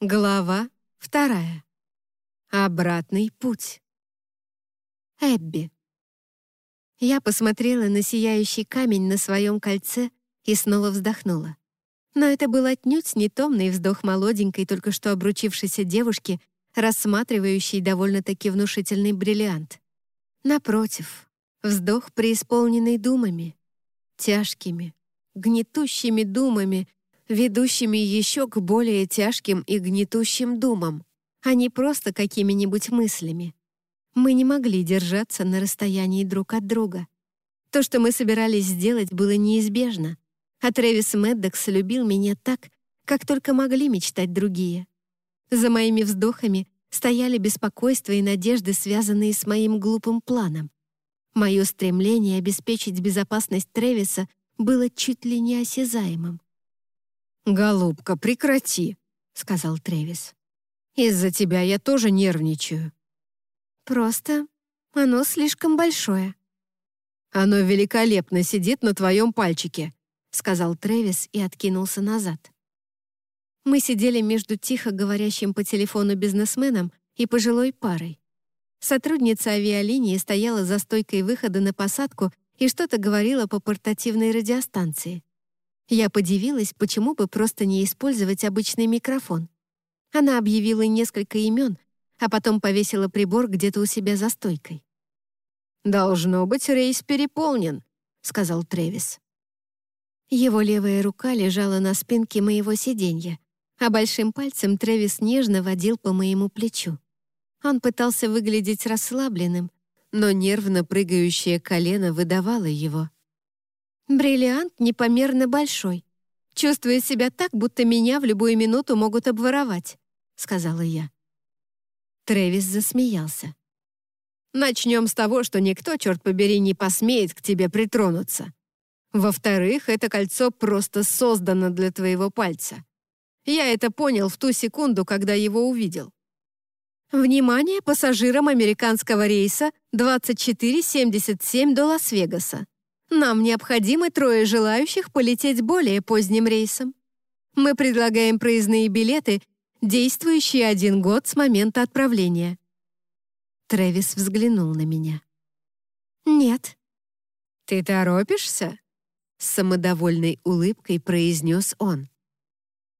Глава вторая. Обратный путь. Эбби. Я посмотрела на сияющий камень на своем кольце и снова вздохнула. Но это был отнюдь не томный вздох молоденькой, только что обручившейся девушки, рассматривающей довольно-таки внушительный бриллиант. Напротив, вздох, преисполненный думами, тяжкими, гнетущими думами, ведущими еще к более тяжким и гнетущим думам, а не просто какими-нибудь мыслями. Мы не могли держаться на расстоянии друг от друга. То, что мы собирались сделать, было неизбежно, а Трэвис Мэддокс любил меня так, как только могли мечтать другие. За моими вздохами стояли беспокойство и надежды, связанные с моим глупым планом. Мое стремление обеспечить безопасность Трэвиса было чуть ли не осязаемым. «Голубка, прекрати», — сказал Тревис. «Из-за тебя я тоже нервничаю». «Просто оно слишком большое». «Оно великолепно сидит на твоем пальчике», — сказал Тревис и откинулся назад. Мы сидели между тихо говорящим по телефону бизнесменом и пожилой парой. Сотрудница авиалинии стояла за стойкой выхода на посадку и что-то говорила по портативной радиостанции. Я подивилась, почему бы просто не использовать обычный микрофон. Она объявила несколько имен, а потом повесила прибор где-то у себя за стойкой. «Должно быть, рейс переполнен», — сказал Тревис. Его левая рука лежала на спинке моего сиденья, а большим пальцем Тревис нежно водил по моему плечу. Он пытался выглядеть расслабленным, но нервно прыгающее колено выдавало его. Бриллиант непомерно большой. Чувствую себя так, будто меня в любую минуту могут обворовать», — сказала я. Трэвис засмеялся. «Начнем с того, что никто, черт побери, не посмеет к тебе притронуться. Во-вторых, это кольцо просто создано для твоего пальца. Я это понял в ту секунду, когда его увидел. Внимание пассажирам американского рейса 2477 до Лас-Вегаса. Нам необходимы трое желающих полететь более поздним рейсом. Мы предлагаем проездные билеты, действующие один год с момента отправления». Трэвис взглянул на меня. «Нет». «Ты торопишься?» С самодовольной улыбкой произнес он.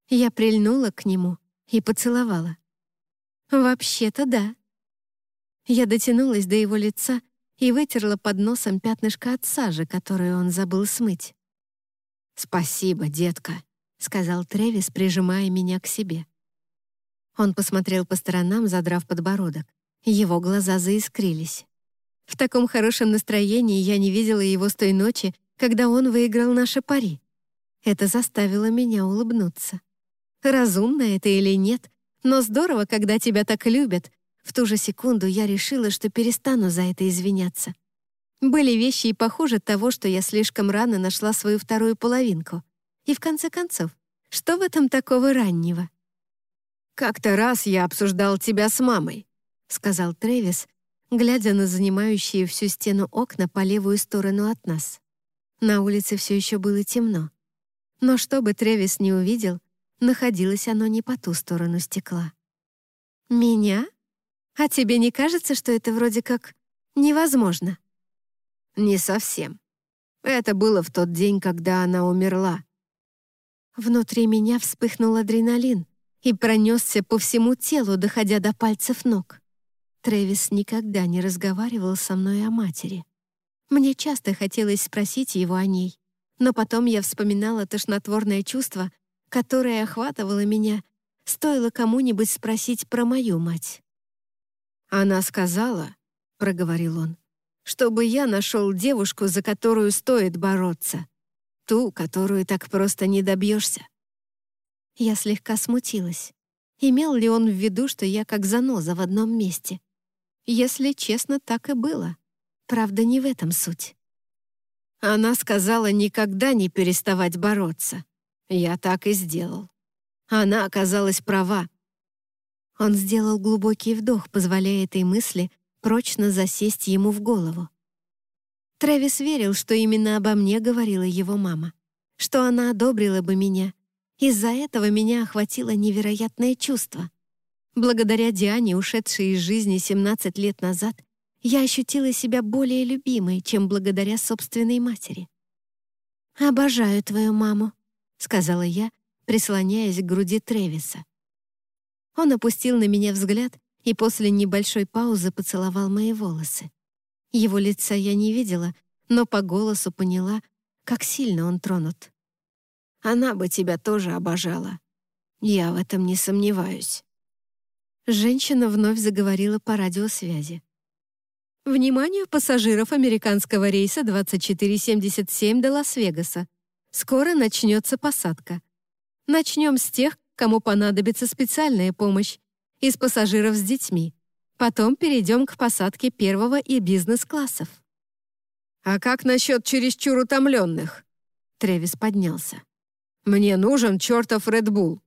Я прильнула к нему и поцеловала. «Вообще-то да». Я дотянулась до его лица и вытерла под носом пятнышко от сажи, которую он забыл смыть. «Спасибо, детка», — сказал Тревис, прижимая меня к себе. Он посмотрел по сторонам, задрав подбородок. Его глаза заискрились. В таком хорошем настроении я не видела его с той ночи, когда он выиграл наши пари. Это заставило меня улыбнуться. Разумно это или нет, но здорово, когда тебя так любят, в ту же секунду я решила, что перестану за это извиняться. Были вещи и похуже того, что я слишком рано нашла свою вторую половинку. И в конце концов, что в этом такого раннего? «Как-то раз я обсуждал тебя с мамой», — сказал Трэвис, глядя на занимающие всю стену окна по левую сторону от нас. На улице все еще было темно. Но чтобы Трэвис не увидел, находилось оно не по ту сторону стекла. «Меня?» А тебе не кажется, что это вроде как невозможно?» «Не совсем. Это было в тот день, когда она умерла». Внутри меня вспыхнул адреналин и пронесся по всему телу, доходя до пальцев ног. Трэвис никогда не разговаривал со мной о матери. Мне часто хотелось спросить его о ней, но потом я вспоминала тошнотворное чувство, которое охватывало меня, стоило кому-нибудь спросить про мою мать. «Она сказала», — проговорил он, «чтобы я нашел девушку, за которую стоит бороться. Ту, которую так просто не добьешься». Я слегка смутилась. Имел ли он в виду, что я как заноза в одном месте? Если честно, так и было. Правда, не в этом суть. Она сказала никогда не переставать бороться. Я так и сделал. Она оказалась права. Он сделал глубокий вдох, позволяя этой мысли прочно засесть ему в голову. Трэвис верил, что именно обо мне говорила его мама, что она одобрила бы меня, Из-за этого меня охватило невероятное чувство. Благодаря Диане, ушедшей из жизни 17 лет назад, я ощутила себя более любимой, чем благодаря собственной матери. «Обожаю твою маму», — сказала я, прислоняясь к груди Тревиса. Он опустил на меня взгляд и после небольшой паузы поцеловал мои волосы. Его лица я не видела, но по голосу поняла, как сильно он тронут. «Она бы тебя тоже обожала. Я в этом не сомневаюсь». Женщина вновь заговорила по радиосвязи. «Вниманию пассажиров американского рейса 2477 до Лас-Вегаса. Скоро начнется посадка. Начнем с тех, кому понадобится специальная помощь, из пассажиров с детьми. Потом перейдем к посадке первого и бизнес-классов». «А как насчет чересчур утомленных?» Тревис поднялся. «Мне нужен чертов Редбул.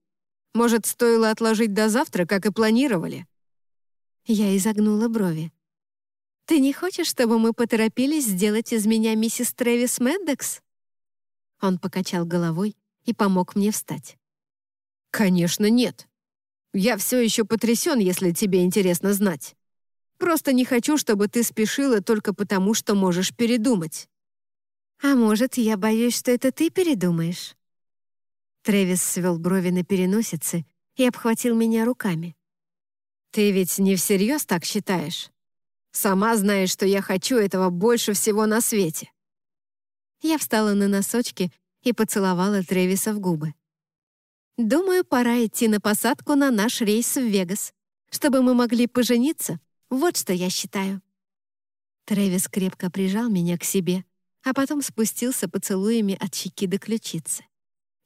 Может, стоило отложить до завтра, как и планировали?» Я изогнула брови. «Ты не хочешь, чтобы мы поторопились сделать из меня миссис Трэвис Мэддекс?» Он покачал головой и помог мне встать. «Конечно нет. Я все еще потрясен, если тебе интересно знать. Просто не хочу, чтобы ты спешила только потому, что можешь передумать». «А может, я боюсь, что это ты передумаешь?» Трэвис свел брови на переносице и обхватил меня руками. «Ты ведь не всерьез так считаешь? Сама знаешь, что я хочу этого больше всего на свете». Я встала на носочки и поцеловала Трэвиса в губы. «Думаю, пора идти на посадку на наш рейс в Вегас, чтобы мы могли пожениться. Вот что я считаю». Трэвис крепко прижал меня к себе, а потом спустился поцелуями от щеки до ключицы.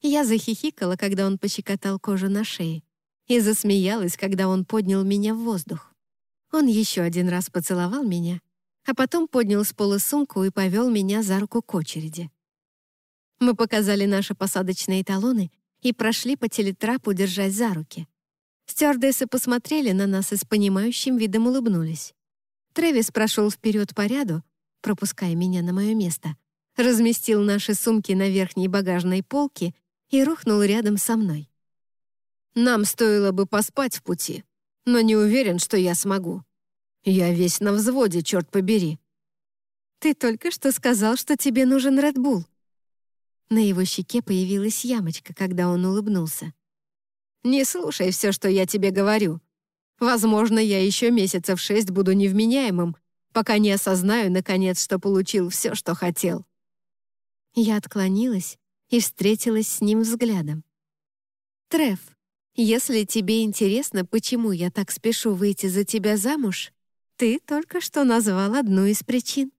Я захихикала, когда он пощекотал кожу на шее, и засмеялась, когда он поднял меня в воздух. Он еще один раз поцеловал меня, а потом поднял с пола сумку и повел меня за руку к очереди. Мы показали наши посадочные талоны и прошли по телетрапу, держась за руки. Стюардессы посмотрели на нас и с понимающим видом улыбнулись. Трэвис прошел вперед по ряду, пропуская меня на мое место, разместил наши сумки на верхней багажной полке и рухнул рядом со мной. «Нам стоило бы поспать в пути, но не уверен, что я смогу. Я весь на взводе, черт побери». «Ты только что сказал, что тебе нужен Редбул». На его щеке появилась ямочка, когда он улыбнулся. «Не слушай все, что я тебе говорю. Возможно, я еще месяцев шесть буду невменяемым, пока не осознаю, наконец, что получил все, что хотел». Я отклонилась и встретилась с ним взглядом. «Треф, если тебе интересно, почему я так спешу выйти за тебя замуж, ты только что назвал одну из причин».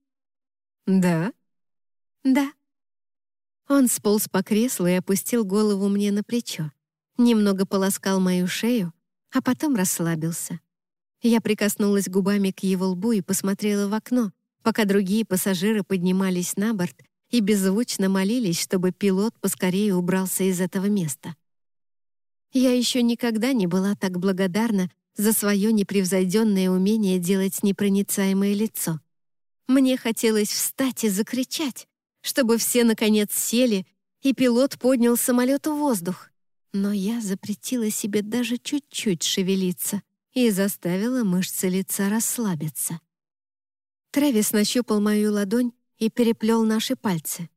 «Да?» «Да». Он сполз по креслу и опустил голову мне на плечо, немного полоскал мою шею, а потом расслабился. Я прикоснулась губами к его лбу и посмотрела в окно, пока другие пассажиры поднимались на борт и беззвучно молились, чтобы пилот поскорее убрался из этого места. Я еще никогда не была так благодарна за свое непревзойденное умение делать непроницаемое лицо. Мне хотелось встать и закричать, чтобы все, наконец, сели, и пилот поднял самолет в воздух. Но я запретила себе даже чуть-чуть шевелиться и заставила мышцы лица расслабиться. Трэвис нащупал мою ладонь и переплел наши пальцы.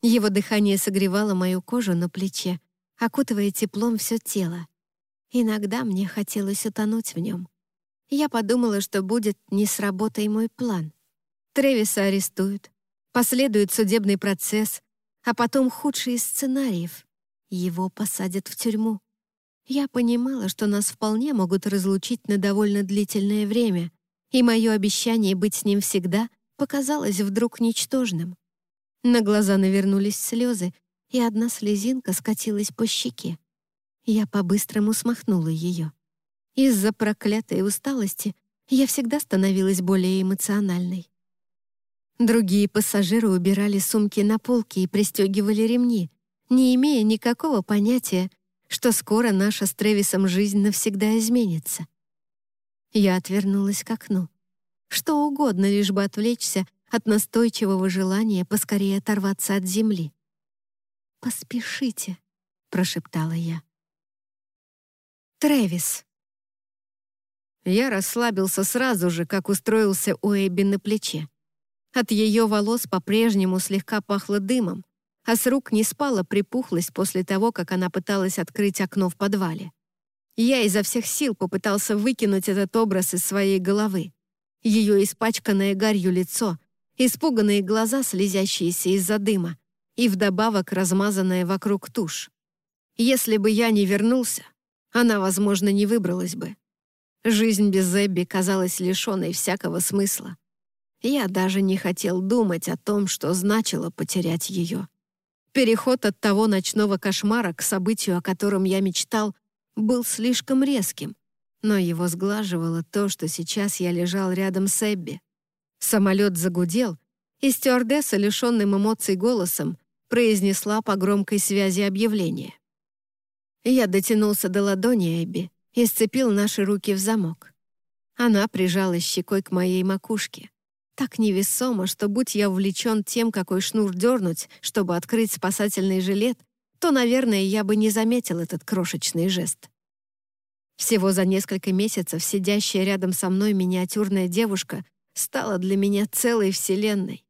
Его дыхание согревало мою кожу на плече, окутывая теплом все тело. Иногда мне хотелось утонуть в нем. Я подумала, что будет не сработай мой план. Тревиса арестуют, последует судебный процесс, а потом худший из сценариев. Его посадят в тюрьму. Я понимала, что нас вполне могут разлучить на довольно длительное время, и мое обещание быть с ним всегда показалось вдруг ничтожным. На глаза навернулись слезы, и одна слезинка скатилась по щеке. Я по-быстрому смахнула ее. Из-за проклятой усталости я всегда становилась более эмоциональной. Другие пассажиры убирали сумки на полки и пристегивали ремни, не имея никакого понятия, что скоро наша с Тревисом жизнь навсегда изменится. Я отвернулась к окну. Что угодно, лишь бы отвлечься от настойчивого желания поскорее оторваться от земли. «Поспешите», — прошептала я. Трэвис. Я расслабился сразу же, как устроился у Эбби на плече. От ее волос по-прежнему слегка пахло дымом, а с рук не спала припухлость после того, как она пыталась открыть окно в подвале. Я изо всех сил попытался выкинуть этот образ из своей головы. Ее испачканное гарью лицо, испуганные глаза, слезящиеся из-за дыма, и вдобавок размазанная вокруг тушь. Если бы я не вернулся, она, возможно, не выбралась бы. Жизнь без Эбби казалась лишенной всякого смысла. Я даже не хотел думать о том, что значило потерять ее. Переход от того ночного кошмара к событию, о котором я мечтал, был слишком резким, но его сглаживало то, что сейчас я лежал рядом с Эбби. Самолет загудел, и стюардесса, лишенным эмоций голосом, произнесла по громкой связи объявление. Я дотянулся до ладони Эбби, и сцепил наши руки в замок. Она прижалась щекой к моей макушке. Так невесомо, что будь я увлечен тем, какой шнур дернуть, чтобы открыть спасательный жилет, то, наверное, я бы не заметил этот крошечный жест. Всего за несколько месяцев сидящая рядом со мной миниатюрная девушка стала для меня целой вселенной.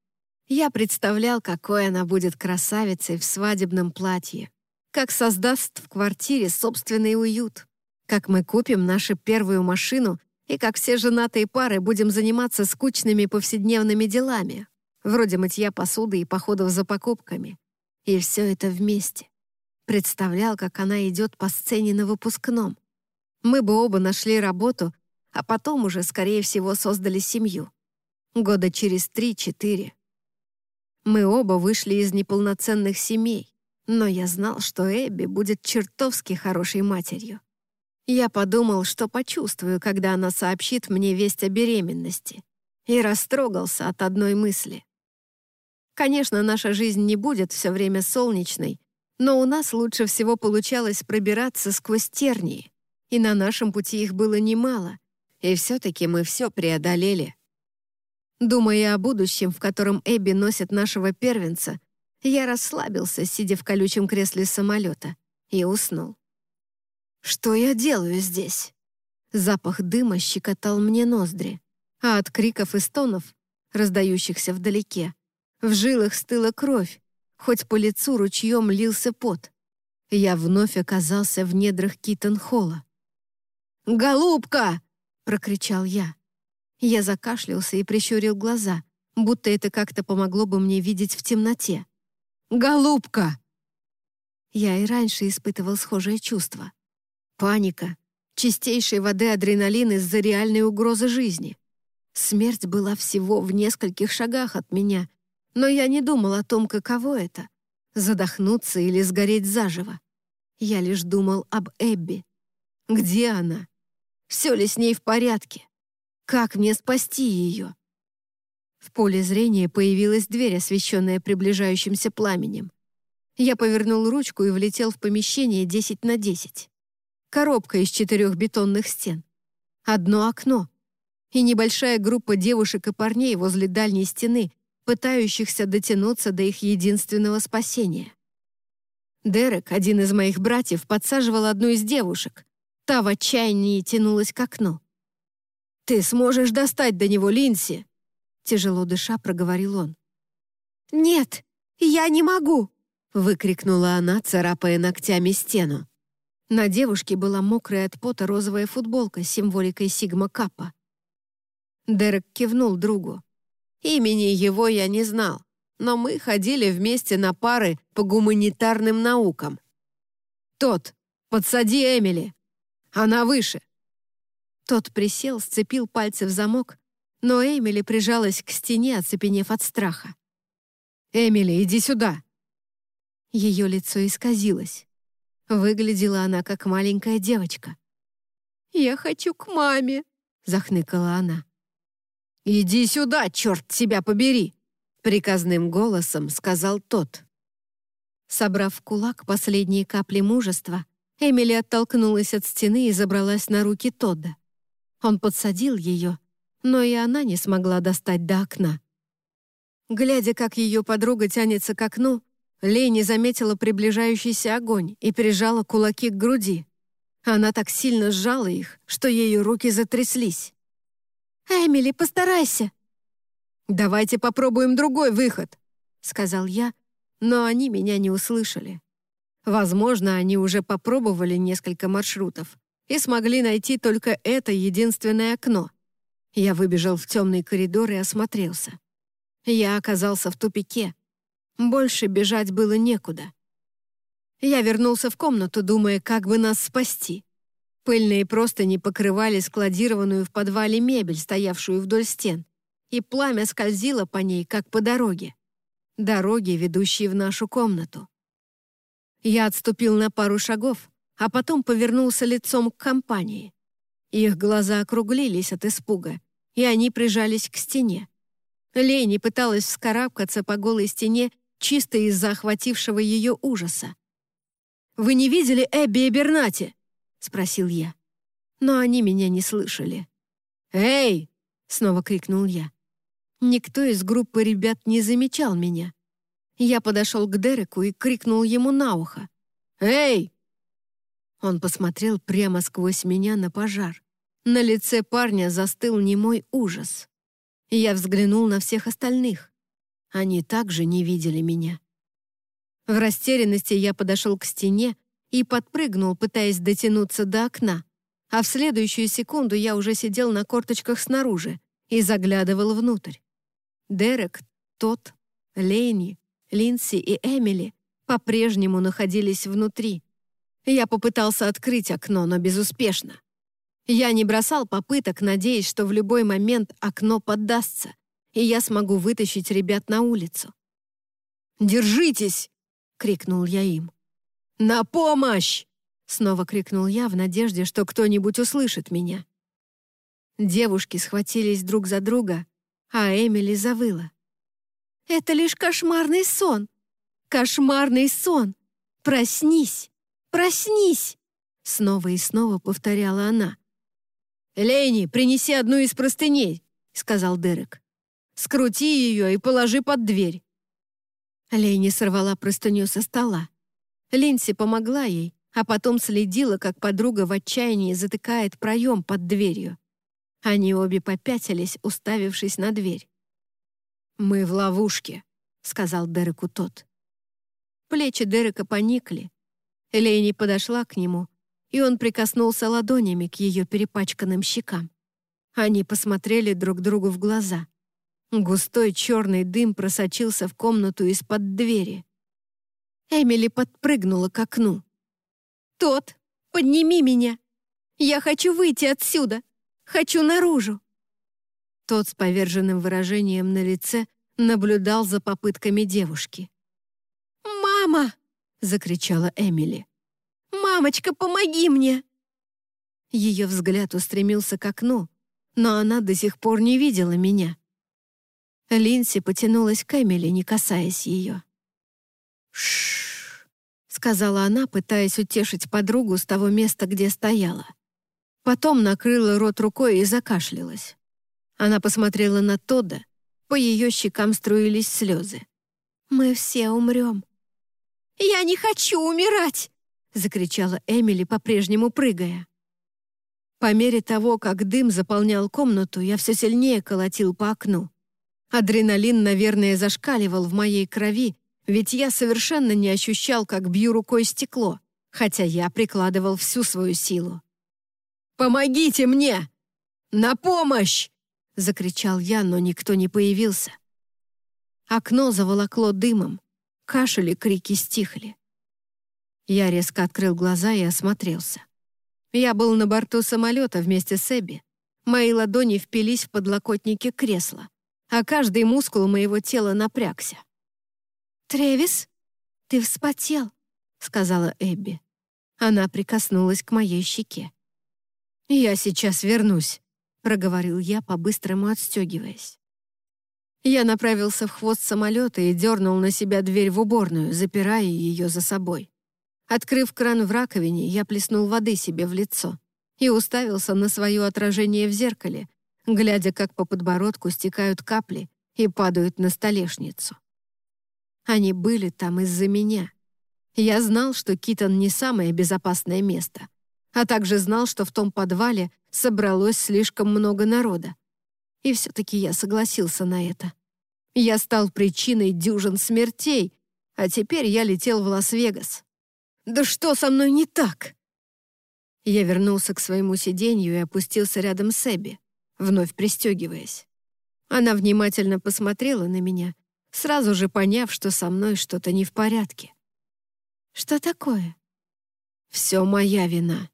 Я представлял, какой она будет красавицей в свадебном платье, как создаст в квартире собственный уют, как мы купим нашу первую машину и как все женатые пары будем заниматься скучными повседневными делами, вроде мытья посуды и походов за покупками. И все это вместе. Представлял, как она идет по сцене на выпускном. Мы бы оба нашли работу, а потом уже, скорее всего, создали семью. Года через три-четыре. Мы оба вышли из неполноценных семей, но я знал, что Эбби будет чертовски хорошей матерью. Я подумал, что почувствую, когда она сообщит мне весть о беременности, и растрогался от одной мысли. Конечно, наша жизнь не будет все время солнечной, но у нас лучше всего получалось пробираться сквозь тернии, и на нашем пути их было немало, и все-таки мы все преодолели. Думая о будущем, в котором Эбби носит нашего первенца, я расслабился, сидя в колючем кресле самолета, и уснул. Что я делаю здесь? Запах дыма щекотал мне ноздри, а от криков и стонов, раздающихся вдалеке, в жилах стыла кровь, хоть по лицу ручьем лился пот. Я вновь оказался в недрах Китон-холла. «Голубка!» — прокричал я. Я закашлялся и прищурил глаза, будто это как-то помогло бы мне видеть в темноте. «Голубка!» Я и раньше испытывал схожее чувство. Паника, чистейшей воды адреналин из-за реальной угрозы жизни. Смерть была всего в нескольких шагах от меня, но я не думал о том, каково это — задохнуться или сгореть заживо. Я лишь думал об Эбби. Где она? Все ли с ней в порядке? Как мне спасти ее? В поле зрения появилась дверь, освещенная приближающимся пламенем. Я повернул ручку и влетел в помещение 10 на 10 коробка из четырех бетонных стен, одно окно и небольшая группа девушек и парней возле дальней стены, пытающихся дотянуться до их единственного спасения. Дерек, один из моих братьев, подсаживал одну из девушек. Та в отчаянии тянулась к окну. «Ты сможешь достать до него, Линси!» Тяжело дыша, проговорил он. «Нет, я не могу!» выкрикнула она, царапая ногтями стену. На девушке была мокрая от пота розовая футболка с символикой Сигма Каппа. Дерек кивнул другу. Имени его я не знал, но мы ходили вместе на пары по гуманитарным наукам. «Тот, подсади Эмили! Она выше!» Тот присел, сцепил пальцы в замок, но Эмили прижалась к стене, оцепенев от страха. «Эмили, иди сюда!» Ее лицо исказилось. Выглядела она как маленькая девочка. «Я хочу к маме», — захныкала она. «Иди сюда, черт тебя побери!» — приказным голосом сказал тот. Собрав в кулак последние капли мужества, Эмили оттолкнулась от стены и забралась на руки Тодда. Он подсадил ее, но и она не смогла достать до окна. Глядя, как ее подруга тянется к окну, Лени заметила приближающийся огонь и прижала кулаки к груди. Она так сильно сжала их, что ее руки затряслись. «Эмили, постарайся!» «Давайте попробуем другой выход», — сказал я, но они меня не услышали. Возможно, они уже попробовали несколько маршрутов и смогли найти только это единственное окно. Я выбежал в темный коридор и осмотрелся. Я оказался в тупике. Больше бежать было некуда. Я вернулся в комнату, думая, как бы нас спасти. Пыльные простыни покрывали складированную в подвале мебель, стоявшую вдоль стен, и пламя скользило по ней, как по дороге. Дороге, ведущей в нашу комнату. Я отступил на пару шагов, а потом повернулся лицом к компании. Их глаза округлились от испуга, и они прижались к стене. Лени пыталась вскарабкаться по голой стене чисто из-за охватившего ее ужаса. «Вы не видели Эбби и Бернати?» — спросил я. Но они меня не слышали. «Эй!» — снова крикнул я. Никто из группы ребят не замечал меня. Я подошел к Дереку и крикнул ему на ухо. «Эй!» Он посмотрел прямо сквозь меня на пожар. На лице парня застыл немой ужас. Я взглянул на всех остальных. Они также не видели меня. В растерянности я подошел к стене и подпрыгнул, пытаясь дотянуться до окна, а в следующую секунду я уже сидел на корточках снаружи и заглядывал внутрь. Дерек, Тот, Лейни, Линси и Эмили по-прежнему находились внутри. Я попытался открыть окно, но безуспешно. Я не бросал попыток, надеясь, что в любой момент окно поддастся, и я смогу вытащить ребят на улицу. «Держитесь!» — крикнул я им. «На помощь!» — снова крикнул я в надежде, что кто-нибудь услышит меня. Девушки схватились друг за друга, а Эмили завыла. «Это лишь кошмарный сон! Кошмарный сон! Проснись! Проснись!» Снова и снова повторяла она. «Лейни, принеси одну из простыней», — сказал Дерек. «Скрути ее и положи под дверь». Лейни сорвала простыню со стола. Линси помогла ей, а потом следила, как подруга в отчаянии затыкает проем под дверью. Они обе попятились, уставившись на дверь. «Мы в ловушке», — сказал Дереку тот. Плечи Дерека поникли. Лейни подошла к нему, и он прикоснулся ладонями к ее перепачканным щекам. Они посмотрели друг другу в глаза. Густой черный дым просочился в комнату из-под двери. Эмили подпрыгнула к окну. «Тот, подними меня! Я хочу выйти отсюда! Хочу наружу!» Тот с поверженным выражением на лице наблюдал за попытками девушки. «Мама!» — закричала Эмили. «Мамочка, помоги мне!» Ее взгляд устремился к окну, но она до сих пор не видела меня. Линси потянулась к Эмили, не касаясь ее. «Ш-ш-ш», сказала она, пытаясь утешить подругу с того места, где стояла. Потом накрыла рот рукой и закашлялась. Она посмотрела на Тодда, по ее щекам струились слезы. «Мы все умрем». «Я не хочу умирать!» — закричала Эмили, по-прежнему прыгая. По мере того, как дым заполнял комнату, я все сильнее колотил по окну. Адреналин, наверное, зашкаливал в моей крови, ведь я совершенно не ощущал, как бью рукой стекло, хотя я прикладывал всю свою силу. «Помогите мне! На помощь!» — закричал я, но никто не появился. Окно заволокло дымом, кашель и крики стихли. Я резко открыл глаза и осмотрелся. Я был на борту самолета вместе с Эбби. Мои ладони впились в подлокотники кресла, а каждый мускул моего тела напрягся. «Тревис, ты вспотел», — сказала Эбби. Она прикоснулась к моей щеке. «Я сейчас вернусь», проговорил я, по-быстрому отстегиваясь. Я направился в хвост самолета и дернул на себя дверь в уборную, запирая ее за собой. Открыв кран в раковине, я плеснул воды себе в лицо и уставился на свое отражение в зеркале, глядя, как по подбородку стекают капли и падают на столешницу. Они были там из-за меня. Я знал, что Китон не самое безопасное место, а также знал, что в том подвале собралось слишком много народа. И все-таки я согласился на это. Я стал причиной дюжин смертей, а теперь я летел в Лас-Вегас. Да что со мной не так? Я вернулся к своему сиденью и опустился рядом с Эбби, вновь пристегиваясь. Она внимательно посмотрела на меня, сразу же поняв, что со мной что-то не в порядке. «Что такое?» «Все моя вина».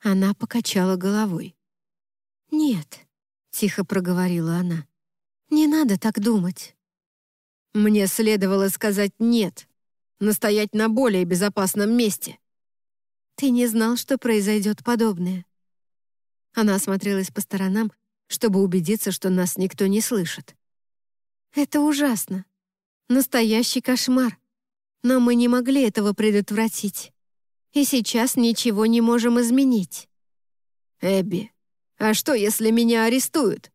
Она покачала головой. «Нет», — тихо проговорила она, — «не надо так думать». Мне следовало сказать «нет», настоять на более безопасном месте. Ты не знал, что произойдет подобное. Она осмотрелась по сторонам, чтобы убедиться, что нас никто не слышит. Это ужасно. Настоящий кошмар. Но мы не могли этого предотвратить. И сейчас ничего не можем изменить. Эбби, а что, если меня арестуют?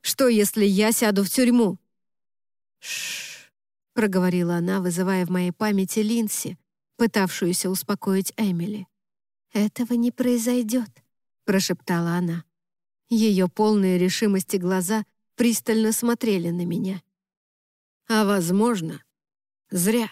Что, если я сяду в тюрьму? Шш, проговорила она, вызывая в моей памяти Линси, пытавшуюся успокоить Эмили. «Этого не произойдет», — прошептала она. Ее полные решимости глаза пристально смотрели на меня. «А, возможно, зря».